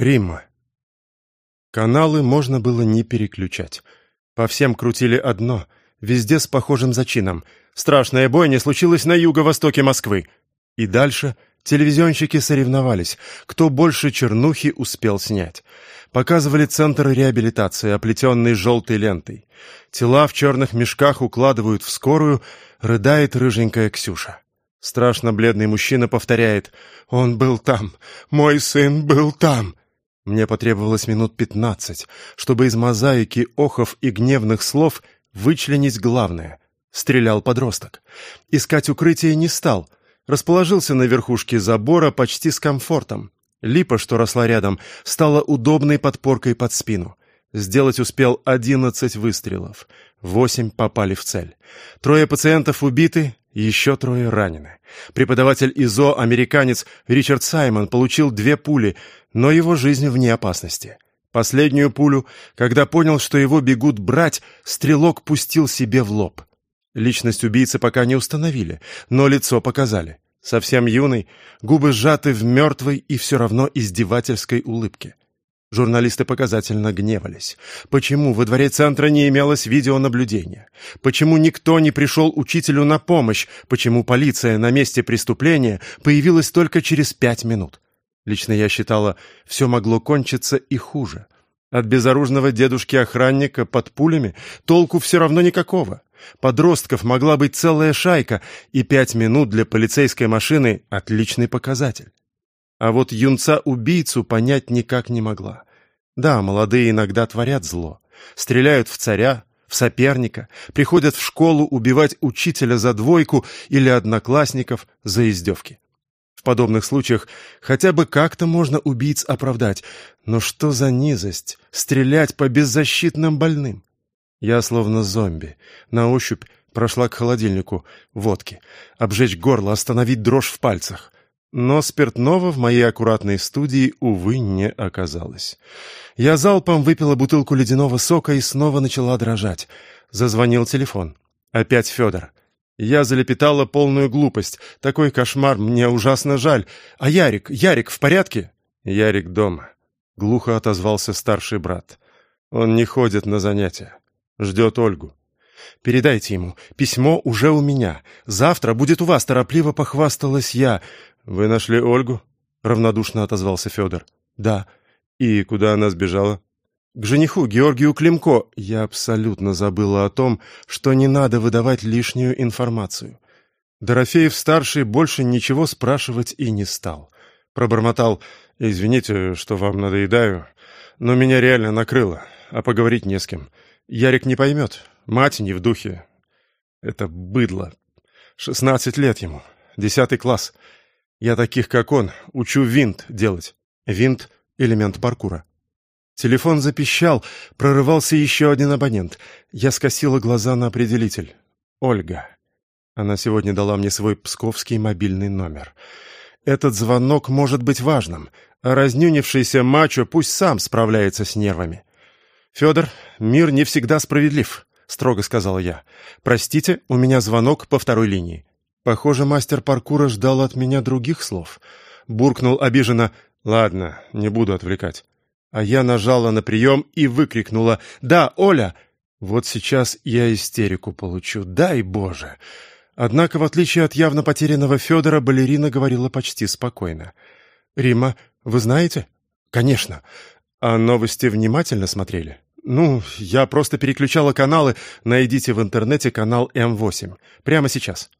Римма. Каналы можно было не переключать. По всем крутили одно, везде с похожим зачином. Страшная бойня случилась на юго-востоке Москвы. И дальше телевизионщики соревновались, кто больше чернухи успел снять. Показывали центр реабилитации, оплетенный желтой лентой. Тела в черных мешках укладывают в скорую, рыдает рыженькая Ксюша. Страшно бледный мужчина повторяет «Он был там! Мой сын был там!» Мне потребовалось минут пятнадцать, чтобы из мозаики охов и гневных слов вычленить главное. Стрелял подросток. Искать укрытие не стал. Расположился на верхушке забора почти с комфортом. Липа, что росла рядом, стала удобной подпоркой под спину. Сделать успел одиннадцать выстрелов. Восемь попали в цель. Трое пациентов убиты, еще трое ранены. Преподаватель ИЗО, американец Ричард Саймон, получил две пули, но его жизнь вне опасности. Последнюю пулю, когда понял, что его бегут брать, стрелок пустил себе в лоб. Личность убийцы пока не установили, но лицо показали. Совсем юный, губы сжаты в мертвой и все равно издевательской улыбке. Журналисты показательно гневались. Почему во дворе центра не имелось видеонаблюдения? Почему никто не пришел учителю на помощь? Почему полиция на месте преступления появилась только через пять минут? Лично я считала, все могло кончиться и хуже. От безоружного дедушки-охранника под пулями толку все равно никакого. Подростков могла быть целая шайка, и пять минут для полицейской машины — отличный показатель. А вот юнца-убийцу понять никак не могла. Да, молодые иногда творят зло. Стреляют в царя, в соперника, приходят в школу убивать учителя за двойку или одноклассников за издевки. В подобных случаях хотя бы как-то можно убийц оправдать. Но что за низость — стрелять по беззащитным больным? Я словно зомби. На ощупь прошла к холодильнику водки. Обжечь горло, остановить дрожь в пальцах. Но спиртного в моей аккуратной студии, увы, не оказалось. Я залпом выпила бутылку ледяного сока и снова начала дрожать. Зазвонил телефон. Опять Федор. Я залепетала полную глупость. Такой кошмар, мне ужасно жаль. А Ярик, Ярик в порядке? Ярик дома. Глухо отозвался старший брат. Он не ходит на занятия. Ждет Ольгу. Передайте ему. Письмо уже у меня. Завтра будет у вас, торопливо похвасталась я. «Вы нашли Ольгу?» — равнодушно отозвался Федор. «Да». «И куда она сбежала?» «К жениху Георгию Климко. Я абсолютно забыла о том, что не надо выдавать лишнюю информацию». Дорофеев-старший больше ничего спрашивать и не стал. Пробормотал «Извините, что вам надоедаю, но меня реально накрыло, а поговорить не с кем. Ярик не поймет, мать не в духе. Это быдло. Шестнадцать лет ему, десятый класс». Я таких, как он, учу винт делать. Винт — элемент паркура. Телефон запищал, прорывался еще один абонент. Я скосила глаза на определитель. Ольга. Она сегодня дала мне свой псковский мобильный номер. Этот звонок может быть важным, а разнюнившийся мачо пусть сам справляется с нервами. «Федор, мир не всегда справедлив», — строго сказала я. «Простите, у меня звонок по второй линии». Похоже, мастер паркура ждал от меня других слов. Буркнул обиженно «Ладно, не буду отвлекать». А я нажала на прием и выкрикнула «Да, Оля!» Вот сейчас я истерику получу, дай Боже! Однако, в отличие от явно потерянного Федора, балерина говорила почти спокойно. «Рима, вы знаете?» «Конечно. А новости внимательно смотрели?» «Ну, я просто переключала каналы. Найдите в интернете канал М8. Прямо сейчас».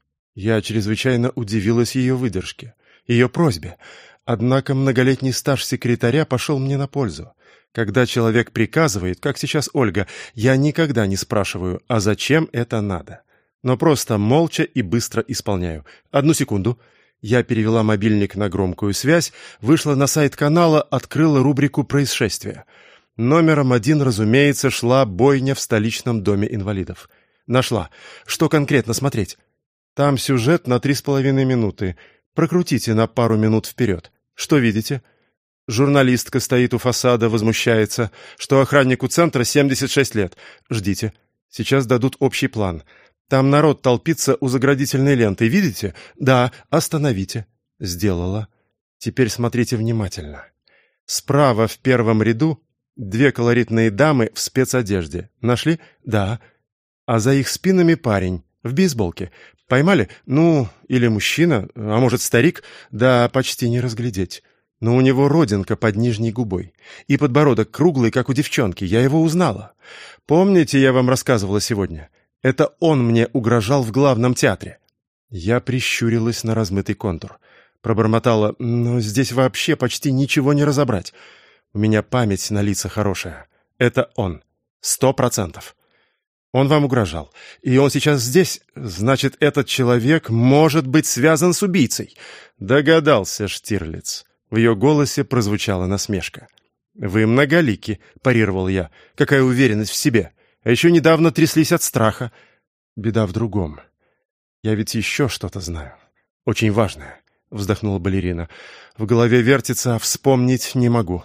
Я чрезвычайно удивилась ее выдержке, ее просьбе. Однако многолетний стаж секретаря пошел мне на пользу. Когда человек приказывает, как сейчас Ольга, я никогда не спрашиваю, а зачем это надо. Но просто молча и быстро исполняю. Одну секунду. Я перевела мобильник на громкую связь, вышла на сайт канала, открыла рубрику «Происшествия». Номером один, разумеется, шла бойня в столичном доме инвалидов. Нашла. Что конкретно смотреть? Там сюжет на три с половиной минуты. Прокрутите на пару минут вперед. Что видите? Журналистка стоит у фасада, возмущается, что охраннику центра 76 лет. Ждите. Сейчас дадут общий план. Там народ толпится у заградительной ленты. Видите? Да, остановите. Сделала. Теперь смотрите внимательно. Справа в первом ряду две колоритные дамы в спецодежде. Нашли? Да. А за их спинами парень в бейсболке. Поймали? Ну, или мужчина, а может, старик? Да, почти не разглядеть. Но у него родинка под нижней губой. И подбородок круглый, как у девчонки. Я его узнала. Помните, я вам рассказывала сегодня? Это он мне угрожал в главном театре. Я прищурилась на размытый контур. Пробормотала, но здесь вообще почти ничего не разобрать. У меня память на лица хорошая. Это он. Сто процентов. Он вам угрожал. И он сейчас здесь. Значит, этот человек может быть связан с убийцей. Догадался Штирлиц. В ее голосе прозвучала насмешка. «Вы многолики», — парировал я. «Какая уверенность в себе. А еще недавно тряслись от страха. Беда в другом. Я ведь еще что-то знаю. Очень важное», — вздохнула балерина. «В голове вертится, а вспомнить не могу».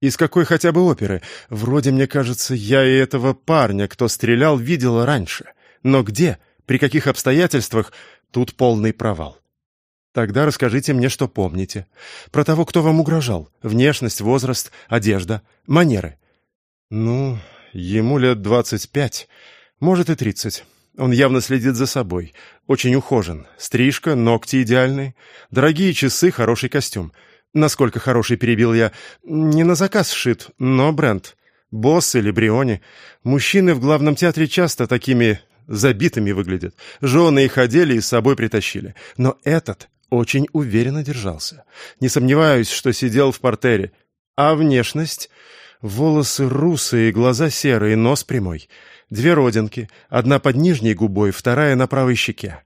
Из какой хотя бы оперы? Вроде, мне кажется, я и этого парня, кто стрелял, видела раньше. Но где? При каких обстоятельствах? Тут полный провал. Тогда расскажите мне, что помните. Про того, кто вам угрожал. Внешность, возраст, одежда, манеры. Ну, ему лет двадцать пять, может и тридцать. Он явно следит за собой. Очень ухожен. Стрижка, ногти идеальные. Дорогие часы, хороший костюм. Насколько хороший, перебил я. Не на заказ сшит, но бренд. Босс или Бриони. Мужчины в главном театре часто такими забитыми выглядят. Жены их одели и с собой притащили. Но этот очень уверенно держался. Не сомневаюсь, что сидел в портере. А внешность? Волосы русые, глаза серые, нос прямой. Две родинки, одна под нижней губой, вторая на правой щеке.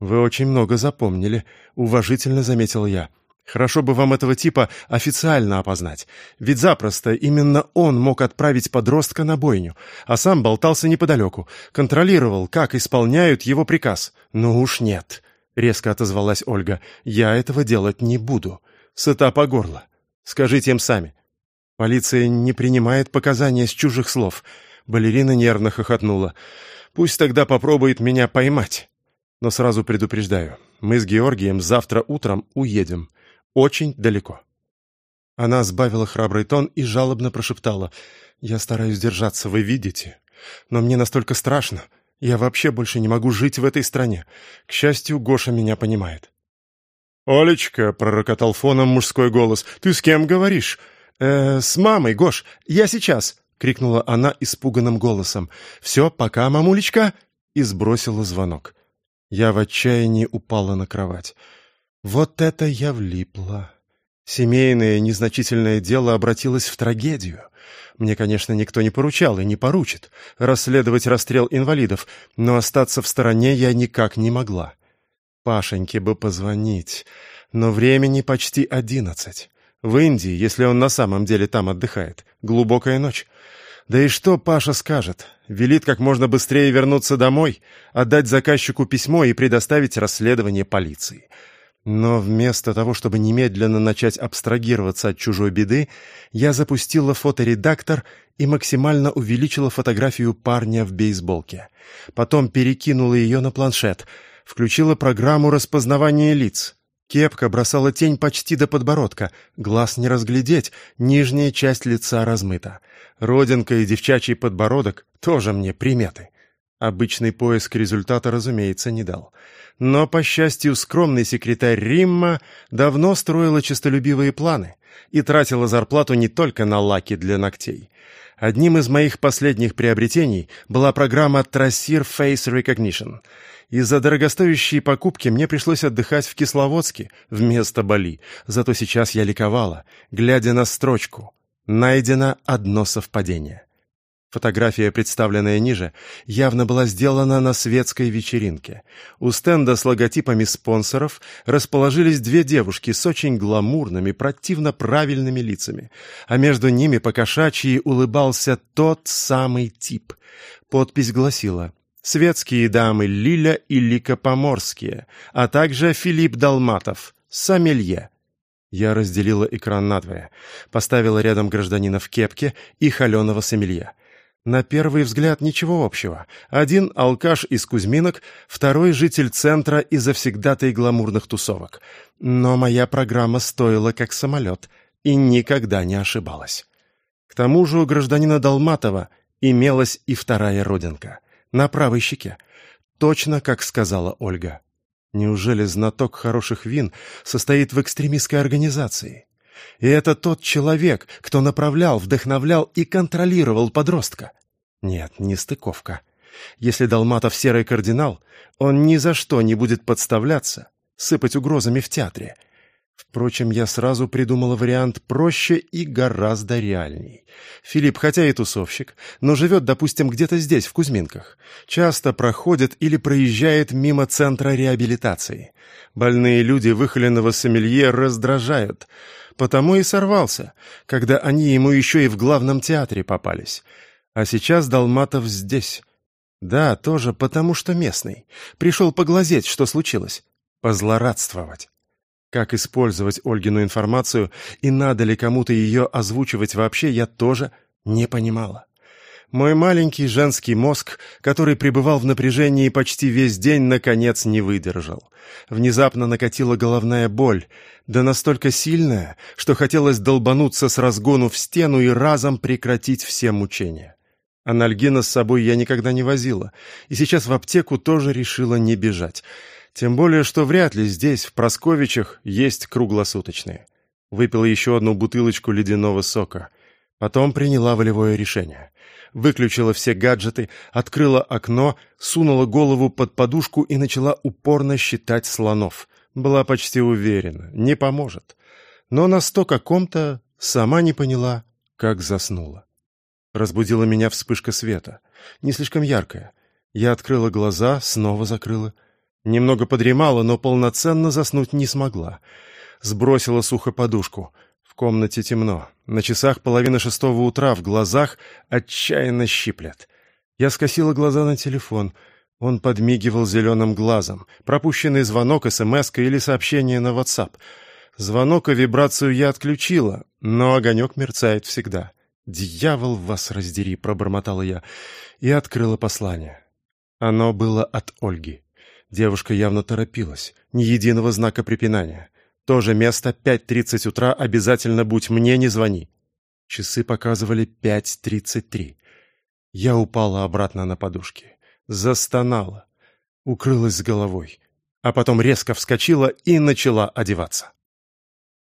«Вы очень много запомнили», — уважительно заметил я. Хорошо бы вам этого типа официально опознать. Ведь запросто именно он мог отправить подростка на бойню, а сам болтался неподалеку, контролировал, как исполняют его приказ. «Ну уж нет», — резко отозвалась Ольга, — «я этого делать не буду. Сыта по горло. Скажите им сами». Полиция не принимает показания с чужих слов. Балерина нервно хохотнула. «Пусть тогда попробует меня поймать. Но сразу предупреждаю, мы с Георгием завтра утром уедем». Очень далеко. Она сбавила храбрый тон и жалобно прошептала. «Я стараюсь держаться, вы видите. Но мне настолько страшно. Я вообще больше не могу жить в этой стране. К счастью, Гоша меня понимает». «Олечка», — пророкотал фоном мужской голос, — «ты с кем говоришь?» «Э, «С мамой, Гош, я сейчас», — крикнула она испуганным голосом. «Все, пока, мамулечка», — и сбросила звонок. Я в отчаянии упала на кровать. Вот это я влипла. Семейное незначительное дело обратилось в трагедию. Мне, конечно, никто не поручал и не поручит расследовать расстрел инвалидов, но остаться в стороне я никак не могла. Пашеньке бы позвонить, но времени почти одиннадцать. В Индии, если он на самом деле там отдыхает, глубокая ночь. Да и что Паша скажет? Велит как можно быстрее вернуться домой, отдать заказчику письмо и предоставить расследование полиции. Но вместо того, чтобы немедленно начать абстрагироваться от чужой беды, я запустила фоторедактор и максимально увеличила фотографию парня в бейсболке. Потом перекинула ее на планшет, включила программу распознавания лиц. Кепка бросала тень почти до подбородка, глаз не разглядеть, нижняя часть лица размыта. Родинка и девчачий подбородок тоже мне приметы. Обычный поиск результата, разумеется, не дал. Но, по счастью, скромный секретарь Римма давно строила честолюбивые планы и тратила зарплату не только на лаки для ногтей. Одним из моих последних приобретений была программа Трассир Face Recognition. Из-за дорогостоящей покупки мне пришлось отдыхать в Кисловодске вместо Бали, зато сейчас я ликовала, глядя на строчку «Найдено одно совпадение». Фотография, представленная ниже, явно была сделана на светской вечеринке. У стенда с логотипами спонсоров расположились две девушки с очень гламурными, противно правильными лицами, а между ними покошачьи улыбался тот самый тип. Подпись гласила «Светские дамы Лиля и Лика Поморские, а также Филипп Долматов, сомелье». Я разделила экран надвое, поставила рядом гражданина в кепке и холеного сомелье. На первый взгляд ничего общего. Один алкаш из Кузьминок, второй житель центра и завсегдатый гламурных тусовок. Но моя программа стоила как самолет. и никогда не ошибалась. К тому же у гражданина Долматова имелась и вторая родинка, на правой щеке, точно как сказала Ольга. Неужели знаток хороших вин состоит в экстремистской организации? И это тот человек, кто направлял, вдохновлял и контролировал подростка. Нет, не стыковка. Если Долматов серый кардинал, он ни за что не будет подставляться, сыпать угрозами в театре. Впрочем, я сразу придумала вариант проще и гораздо реальней. Филипп, хотя и тусовщик, но живет, допустим, где-то здесь, в Кузьминках. Часто проходит или проезжает мимо центра реабилитации. Больные люди выхоленного сомелье раздражают. Потому и сорвался, когда они ему еще и в главном театре попались. А сейчас Долматов здесь. Да, тоже потому, что местный. Пришел поглазеть, что случилось. Позлорадствовать. Как использовать Ольгину информацию и надо ли кому-то ее озвучивать вообще, я тоже не понимала. Мой маленький женский мозг, который пребывал в напряжении почти весь день, наконец не выдержал. Внезапно накатила головная боль, да настолько сильная, что хотелось долбануться с разгону в стену и разом прекратить все мучения. Анальгина с собой я никогда не возила, и сейчас в аптеку тоже решила не бежать. Тем более, что вряд ли здесь, в Просковичах, есть круглосуточные. Выпила еще одну бутылочку ледяного сока. Потом приняла волевое решение. Выключила все гаджеты, открыла окно, сунула голову под подушку и начала упорно считать слонов. Была почти уверена, не поможет. Но на сто каком-то сама не поняла, как заснула. Разбудила меня вспышка света. Не слишком яркая. Я открыла глаза, снова закрыла. Немного подремала, но полноценно заснуть не смогла. Сбросила сухо подушку. В комнате темно. На часах половина шестого утра, в глазах отчаянно щиплет. Я скосила глаза на телефон. Он подмигивал зеленым глазом. Пропущенный звонок, смс или сообщение на WhatsApp. Звонок и вибрацию я отключила, но огонек мерцает всегда. «Дьявол вас раздери!» — пробормотала я и открыла послание. Оно было от Ольги. Девушка явно торопилась. Ни единого знака препинания. То же место, 5.30 утра, обязательно будь мне, не звони. Часы показывали 5.33. Я упала обратно на подушки. Застонала. Укрылась с головой. А потом резко вскочила и начала одеваться.